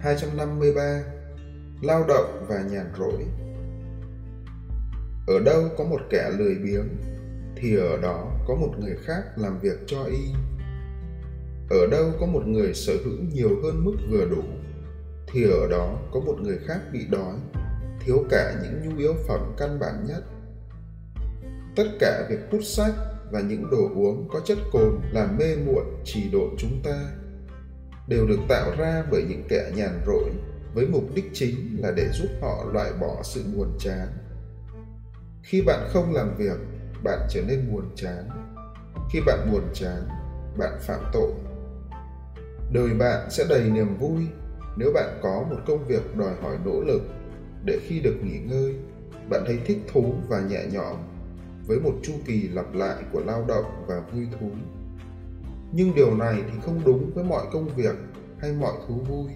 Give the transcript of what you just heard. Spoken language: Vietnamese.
253 Lao động và nhàn rỗi Ở đâu có một kẻ lười biếng thì ở đó có một người khác làm việc cho y. Ở đâu có một người sở hữu nhiều hơn mức vừa đủ thì ở đó có một người khác bị đói, thiếu cả những nhu yếu phẩm căn bản nhất. Tất cả việc hút sách và những đồ uống có chất cồn làm mê muội trì độ chúng ta đều được tạo ra bởi những kẻ nhàn rỗi, với mục đích chính là để giúp họ loại bỏ sự buồn chán. Khi bạn không làm việc, bạn trở nên buồn chán. Khi bạn buồn chán, bạn phạm tội. Đời bạn sẽ đầy niềm vui nếu bạn có một công việc đòi hỏi nỗ lực. Để khi được nghỉ ngơi, bạn thấy thích thú và nhẹ nhõm với một chu kỳ lặp lại của lao động và vui thú nhưng điều này thì không đúng với mọi công việc hay mọi thú vui.